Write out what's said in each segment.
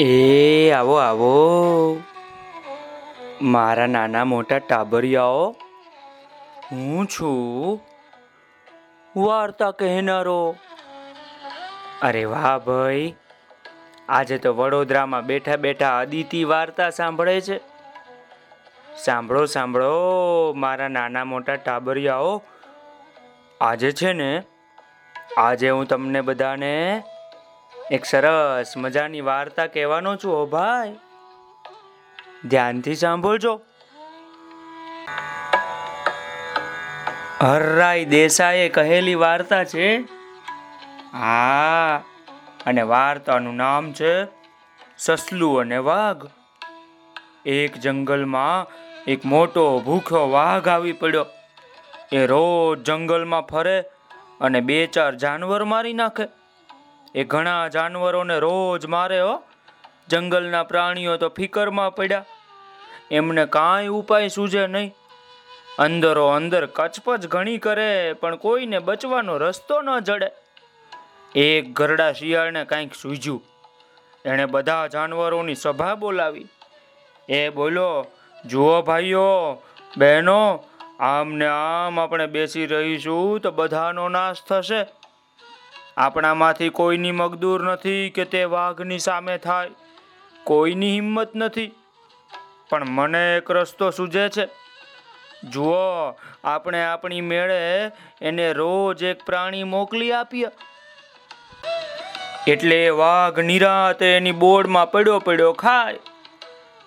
એ, આવો આવો. મારા નાના મોટા ટાબરિયાઓ, હું છું. વાર્તા કહેનારો. અરે વાહ ભાઈ. આજે તો વડોદરામાં બેઠા બેઠા અદિતિ વાર્તા સાંભળે છે. સાંભળો સાંભળો, મારા નાના મોટા ટાબરિયાઓ. આજે છે ને, આજે હું તમને બધાને એક સરસ મજાની વાર્તા કહેવાનો છું, ઓ ભાઈ. ધ્યાનથી સાંભળજો. હર્રાઈ દેસાઈએ કહેલી વાર્તા છે, હા, અને વાર્તાનું નામ છે સસલું અને વાઘ. એક જંગલમાં એક મોટો ભૂખ્યો વાઘ આવી પડ્યો. એ રોજ જંગલમાં ફરે અને બે ચાર જાનવર મારી નાખે. એ ઘણા જાનવરોને રોજ મારે, હો. જંગલના પ્રાણીઓ તો ફિકરમાં પડ્યા. એમને કાંઈ ઉપાય સૂઝે નહીં. અંદરો અંદર કચપચ ઘણી કરે, પણ કોઈને બચવાનો રસ્તો ન જડે. એક ઘરડા શિયાળને કાંઈક સૂજ્યું. એણે બધા જાનવરોની સભા બોલાવી. એ બોલો, જુઓ ભાઈઓ, બહેનો, આમને આમ આપણે બેસી રહીશું તો બધાનો નાશ થશે. આપણામાંથી કોઈની મગદૂર નથી કે તે વાઘની સામે થાય. કોઈની હિંમત નથી. પણ મને એક રસ્તો સૂઝે છે. જુઓ, આપણે આપણી મેળે એને રોજ એક પ્રાણી મોકલી આપીએ. એટલે વાઘ નિરાતે એની બોર્ડમાં પડ્યો પડ્યો ખાય.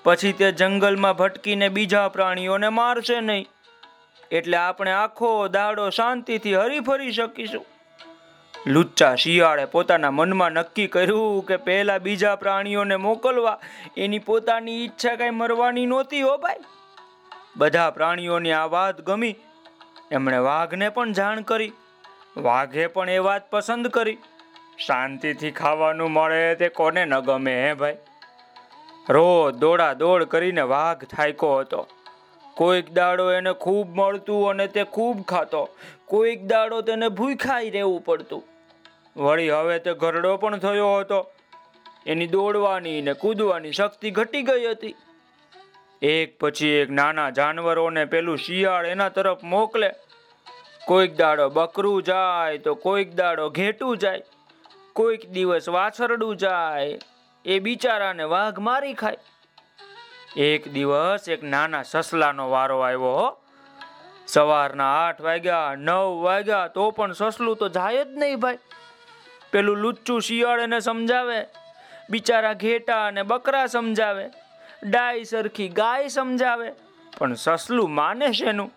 પછી તે જંગલમાં ભટકીને બીજા પ્રાણીઓને મારશે નહીં. એટલે આપણે આખો દાડો શાંતિથી હરીફરી શકીશું. લુચ્ચા શિયાળે પોતાના મનમાં નક્કી કર્યું કે પહેલા બીજા પ્રાણીઓને મોકલવા. એની પોતાની ઈચ્છા કઈ મરવાની નહોતી હો ભાઈ. બધા પ્રાણીઓની આ વાત ગમી. એમણે વાઘને પણ જાણ કરી. વાઘે પણ એ વાત પસંદ કરી. શાંતિથી ખાવાનું મળે તે કોને ન ગમે હે ભાઈ. રોજ દોડા દોડ કરીને વાઘ થાયકો હતો. કોઈક દાડો એને ખૂબ મળતું અને તે ખૂબ ખાતો. કોઈક દાડો તેને ભૂખાઈ રહેવું પડતું. વળી હવે તે ઘરડો પણ થયો હતો. એની દોડવાની ને કૂદવાની શક્તિ ઘટી ગઈ હતી. એક પછી એક નાના જાનવરોને પેલું શિયાળ એના તરફ મોકલે. કોઈક દાડો બકરું જાય તો કોઈક દાડો ઘેટું જાય. કોઈક દિવસ વાછરડું જાય, એ બિચારાને વાઘ મારી ખાય. એક દિવસ એક નાના સસલાનો વારો આવ્યો હો. સવારના આઠ વાગ્યા, નવ વાગ્યા તો પણ સસલું તો જાય જ નહીં ભાઈ. પેલું લુચ્ચું શિયાળ એને સમજાવે, બિચારા ઘેટા અને બકરા સમજાવે ડાય સરખી ગાય સમજાવે, પણ સસલું માને શેનું?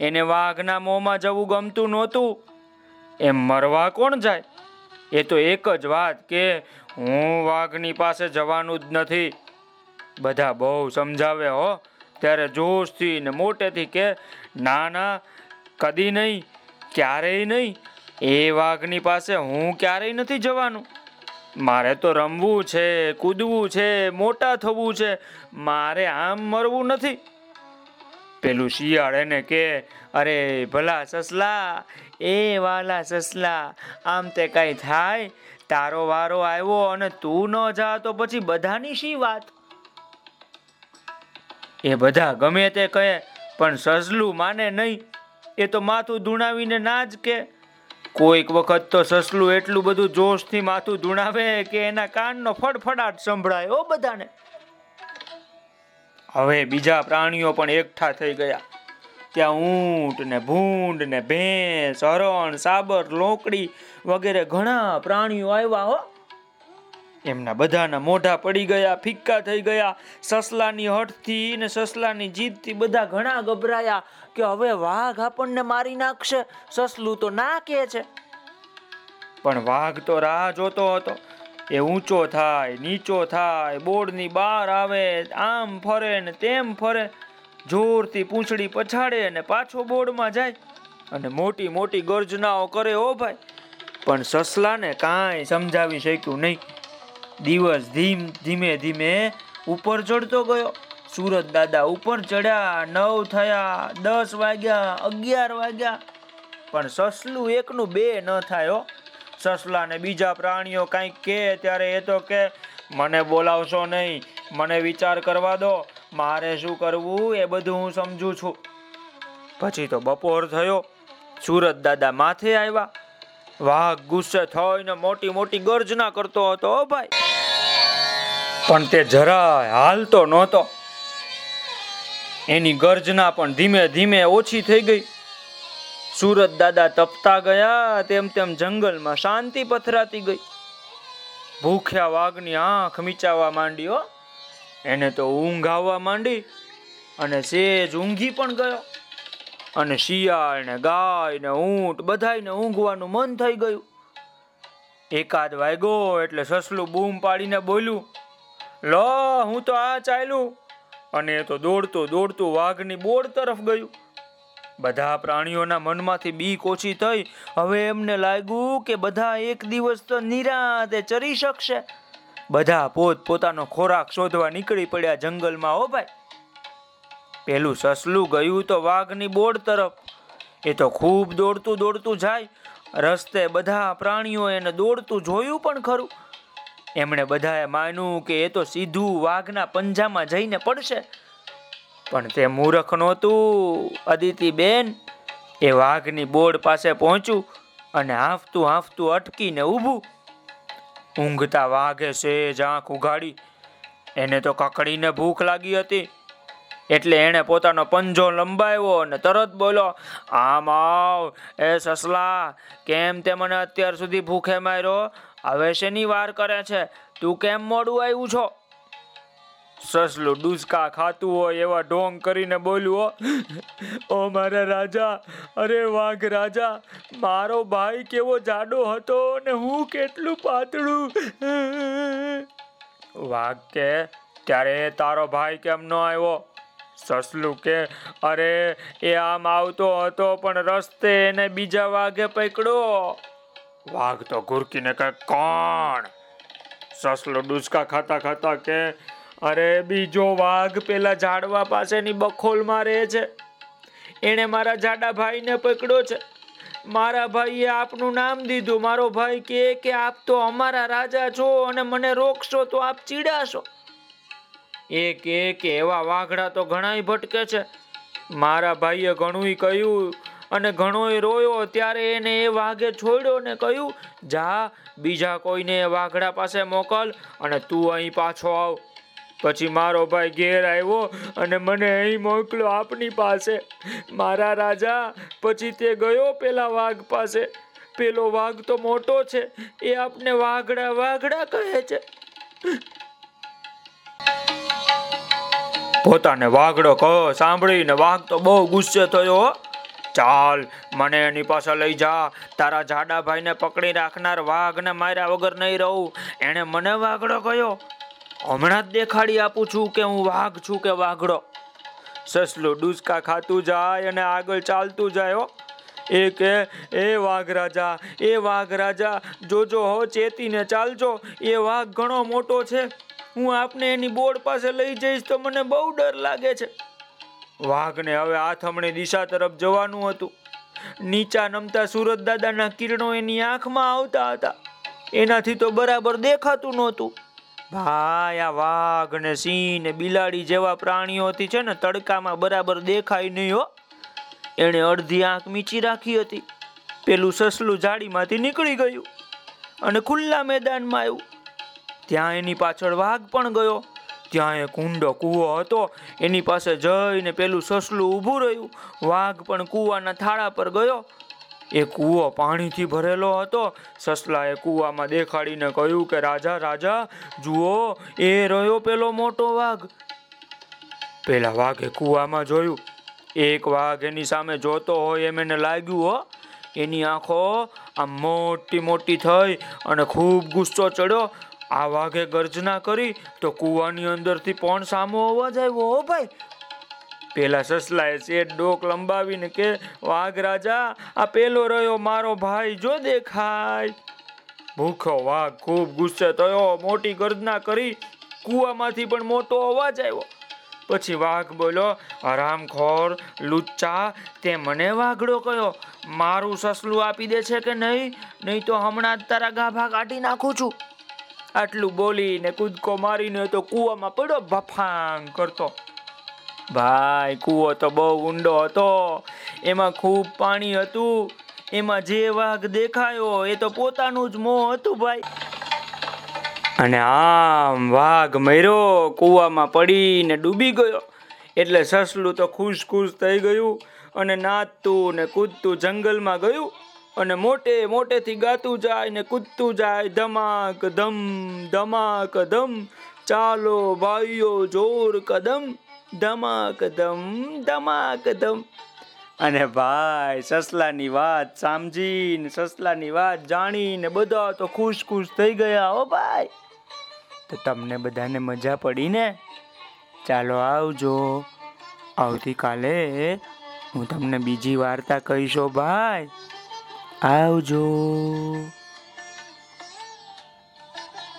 એને વાઘના મોંમાં જવું ગમતું નહોતું. એમ મરવા કોણ જાય? એ તો એક જ વાત કે હું વાઘની પાસે જવાનું જ નથી. બધા બહુ સમજાવે હો, ત્યારે જોશથી ને મોટેથી કે, ના ના, કદી નહીં, ક્યારેય નહીં એ વાઘની પાસે હું ક્યારેય નથી જવાનું. મારે તો રમવું છે, કૂદવું છે, મોટા થવું છે. મારે આમ મરવું નથી. પેલું શિયાળ એને કે, અરે ભલા સસલા, એ વાલા સસલા, આમ તે કઈ થાય? તારો વારો આવ્યો અને તું ન જા તો પછી બધાની શી વાત? એ બધા ગમે તે કહે, પણ સસલું માને નહીં. એ તો માથું ધૂણાવીને ના જ કે. કોઈક વખત તો સસલું એટલું બધું જોશથી માથું ધૂણાવે કે એના કાનનો ફડફડાટ સંભળાય ઓ બધાને. હવે બીજા પ્રાણીઓ પણ એકઠા થઈ ગયા. ત્યાં ઊંટ ને ભૂંડ ને ભેંસ, હરણ, સાબર, લોકડી વગેરે ઘણા પ્રાણીઓ આવ્યા, હો. એમના બધાના મોઢા પડી ગયા, ફિક્કા થઈ ગયા. સસલાની હઠથી ને સસલાની જીદથી બધા ઘણા ગભરાયા કે હવે વાઘ આપણને મારી નાખશે. સસલું તો ના કે છે. પણ વાઘ તો રાહ જોતો હતો. એ ઊંચો થાય, નીચો થાય બોર્ડની બહાર આવે, આમ ફરે ને તેમ ફરે. જોરથી પૂંછડી પછાડે ને પાછો બોર્ડમાં જાય. અને મોટી મોટી ગર્જનાઓ કરે, ઓ ભાઈ. પણ સસલાને કાંઈ સમજાવી શક્યું નહીં. દિવસ ધીમ ધીમે ધીમે ઉપર ચડતો ગયો. સુરત દાદા ઉપર ચડ્યા, નવ થયા, દસ વાગ્યા, અગિયાર વાગ્યા. પણ સસલું એકનું બે ન થાય હો. સસલા ને બીજા પ્રાણીઓ કાંઈક કે ત્યારે એ તો કે મને બોલાવશો નહીં, મને વિચાર કરવા દો. મારે શું કરવું એ બધું હું સમજુ છું. પછી તો બપોર થયો. સુરત દાદા માથે આવ્યા. વાઘ ગુસ્સે થઈને મોટી મોટી ગર્જના કરતો હતો ભાઈ પણ તે જરાય હાલતો નહોતો. એની ગર્જના પણ ધીમે ધીમે ઓછી થઈ ગઈ. સુરત દાદા તપતા ગયા, તેમ તેમ જંગલમાં શાંતિ પથરાતી ગઈ. ભૂખ્યા વાઘની આંખ મીચાવા માંડી, હો. એને તો ઊંઘ આવવા માંડી અને સેજ ઊંઘી પણ ગયો. અને શિયાળ ને ગાય ને ઊંટ બધાને ઊંઘવાનું મન થઈ ગયું. એકાદ વાગ્યો એટલે સસલું બૂમ પાડીને બોલ્યું લો, હું તો આ ચાલ્યું. અને એ તો દોડતું દોડતું વાઘની બોર્ડ તરફ ગયું. બધા પ્રાણીઓના મનમાંથી બીક ઓછી થઈ. હવે એમને લાગ્યું કે બધા એક દિવસ તો નિરાતે ચરી શકશે. બધા પોત પોતાનો ખોરાક શોધવા નીકળી પડ્યા જંગલમાં, હો ભાઈ. પેલું સસલું ગયું તો વાઘની બોર્ડ તરફ. એ તો ખૂબ દોડતું દોડતું જાય. રસ્તે બધા પ્રાણીઓ એને દોડતું જોયું પણ ખરું. એમણે બધાએ માન્યું કે એ તો સીધું વાઘના પંજામાં જઈને પડશે. પણ તે મૂર્ખ નહોતું. અદિતિ બેન એ વાઘની બોર્ડ પાસે પહોંચ્યું અને હાંફતું હાંફતું અટકીને ઊભું. ઊંઘતા વાઘે સેજ આંખ ઉઘાડી. એને તો કકડીને ભૂખ લાગી હતી. એટલે એણે પોતાનો પંજો લંબાવ્યો અને તરત બોલો આમ આવ, એ સસલા, કેમ તે મને અત્યાર સુધી ભૂખે માર્યો? હવે શેની વાર કરે છે? તું કેમ મોડું આવ્યું છો? સસલું ડુસકા ખાતું હોય એવા ઢોંગ કરીને બોલ્યું ઓ મારા રાજા, અરે વાઘ રાજા, મારો ભાઈ કેવો જાડો હતો ને હું કેટલું પાતળું. વાઘ કે, ત્યારે તારો ભાઈ કેમ ન આવ્યો? સસલું કે, અરે, એ આમ આવતો હતો, પણ રસ્તે એને બીજા વાઘે પકડ્યો. વાઘ તો ઘુરકીને કહે, કોણ? સસલો ડુસકા ખાતા ખાતા કે અરે, બીજો વાઘ પેલા ઝાડવા પાસેની બખોલમાં રહે છે. એણે મારા જાડા ભાઈને પકડ્યો છે. મારા ભાઈએ આપનું નામ દીધું. મારો ભાઈ કહે કે, આપ તો અમારા રાજા છો અને મને રોકશો તો આપ ચીડાશો. એક એક એવા વાઘડા તો ઘણાય ભટકે છે. મારા ભાઈએ ઘણું કહ્યું અને ઘણોય રોયો ત્યારે એને એ વાઘે છોડ્યો ને કહ્યું, જા, બીજા કોઈને વાઘડા પાસે મોકલ અને તું અહીં પાછો આવ. પછી મારો ભાઈ ઘેર આવ્યો અને મને અહીં મોકલ્યો આપની પાસે. મારા રાજા, પછી તે ગયો પેલા વાઘ પાસે. પેલો વાઘ તો મોટો છે, એ આપને વાઘડા વાઘડા કહે છે. પોતાને વાઘડો કહો, સાંભળીને વાઘ તો બહુ ગુસ્સે થયો. ચાલ, મને એની પાસે લઈ જા. તારા જાડા ભાઈને પકડી રાખનાર વાઘને માર્યા વગર નહીં રહું. એણે મને વાઘડો કયો? હમણાં જ દેખાડી આપું છું કે હું વાઘ છું કે વાઘડો. સસલું ડુસકા ખાતું જાય અને આગળ ચાલતું જાય હો. એ કે, એ વાઘ રાજા, એ વાઘ રાજા, જોજો હો, ચેતીને ચાલજો. એ વાઘ ઘણો મોટો છે. હું આપને એની બોર્ડ પાસે લઈ જઈશ તો મને બહુ ડર લાગે છે. વાઘને હવે આથમણી દિશા તરફ જવાનું હતું. નીચા નમતા સુરત દાદાના કિરણો એની આંખમાં આવતા હતા. એનાથી તો બરાબર દેખાતું નહોતું. ભાઈ, આ વાઘ ને સિંહ ને બિલાડી જેવા પ્રાણીઓથી છે ને તડકામાં બરાબર દેખાય નહીં હો. એણે અડધી આંખ મીચી રાખી હતી. પેલું સસલું જાડીમાંથી નીકળી ગયું અને ખુલ્લા મેદાનમાં આવ્યું. ત્યાં એની પાછળ વાઘ પણ ગયો. ત્યાં એક ઊંડો કૂવો હતો, એની પાસે જઈને પેલું સસલું ઊભું રહ્યું. વાઘ પણ કૂવાના થાળા પર ગયો. એ કૂવો પાણીથી ભરેલો હતો. સસલાએ કૂવામાં દેખાડીને કહ્યું કે, રાજા રાજા, જુઓ, એ રહ્યો પેલો મોટો વાઘ. પેલા વાઘે કૂવામાં જોયું. એક વાઘ એની સામે જોતો હોય એમ એને લાગ્યું, હો, એની આંખો આમ મોટી મોટી થઈ અને ખૂબ ગુસ્સો ચડ્યો. આ વાઘે ગર્જના કરી તો કૂવાની અંદરથી પણ સામો અવાજ આવ્યો. હો ભાઈ! પેલા સસલાએ શેઠ ડોક લંબાવીને કે, વાઘ રાજા, આ પેલો રહ્યો મારો ભાઈ જો દેખાય. ભૂખો વાઘ ખૂબ ગુસ્સે થયો, મોટી ગર્જના કરી, કૂવામાંથી પણ મોટો અવાજ આવ્યો. પછી વાઘ બોલો હરામખોર લુચ્ચા, તે મને વાઘડો કયો? મારું સસલું આપી દે છે કે નહીં? નહીં તો હમણાં જ તારા ગાભા કાઢી નાખું છું. આટલું બોલીને કૂદકો મારીને તો કૂવામાં પડ્યો ભફાંગ કરતો. ભાઈ, કૂવો તો બહુ ઊંડો હતો. એમાં ખૂબ પાણી હતું. એમાં જે વાઘ દેખાયો એ તો પોતાનું જ મોં હતું ભાઈ. અને આમ વાઘ મર્યો, કૂવામાં પડીને ડૂબી ગયો. એટલે સસલું તો ખુશ ખુશ થઈ ગયું અને નાચતું ને કૂદતું જંગલમાં ગયું. અને મોટે મોટેથી ગાતું જાય ને કૂદતું જાય. ધમાક, ધમ ધમાક, ધમ. ચાલો ભાઈઓ, જોર, કદમ. ધમાક, ધમ ધમાક, ધમ. અને ભાઈ, સસલાની વાત સમજીને સસલાની વાત જાણીને બધા તો ખુશ ખુશ થઈ ગયા હો ભાઈ. તો તમને બધાને મજા પડી ને? ચાલો આવજો. આવતીકાલે હું તમને બીજી વાર્તા કહીશો ભાઈ. આવજો.